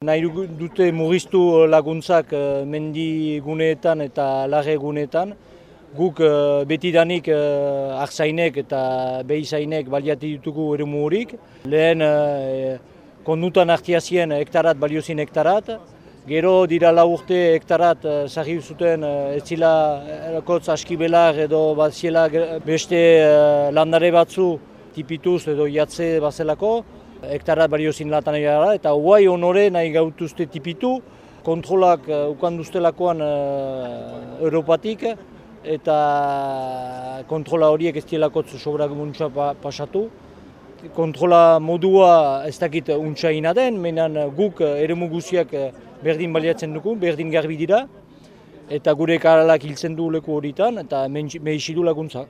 Nahi dute murriztu laguntzak eh, mendi guneetan eta lage guneetan. Guk eh, betidanik eh, arzainek eta behizainek baliati ditugu eremu horik. Lehen eh, kondutan hartiazien hektarat baliozin hektarat. Gero dira lau urte hektarat eh, sarri zuten eh, ez zila eh, kotz askibelar edo bat ziela ge- beste eh, landare batzu tipituz edo jatze bazelako. Hektarat baliozin latan gara eta guai honore nahi gautuzte tipitu. Kontrolak uh, ukanduztelakoan uh, Europatik eta kontrola horiek ez dielako sobrak muntza pa, pasatu. Kontrola modua ez dakit untsa ina den, menan guk eh, eremu guziak berdin baliatzen dugu, berdin garbi dira. Eta gure karalak hiltzen du leku horitan eta mehizidu laguntza.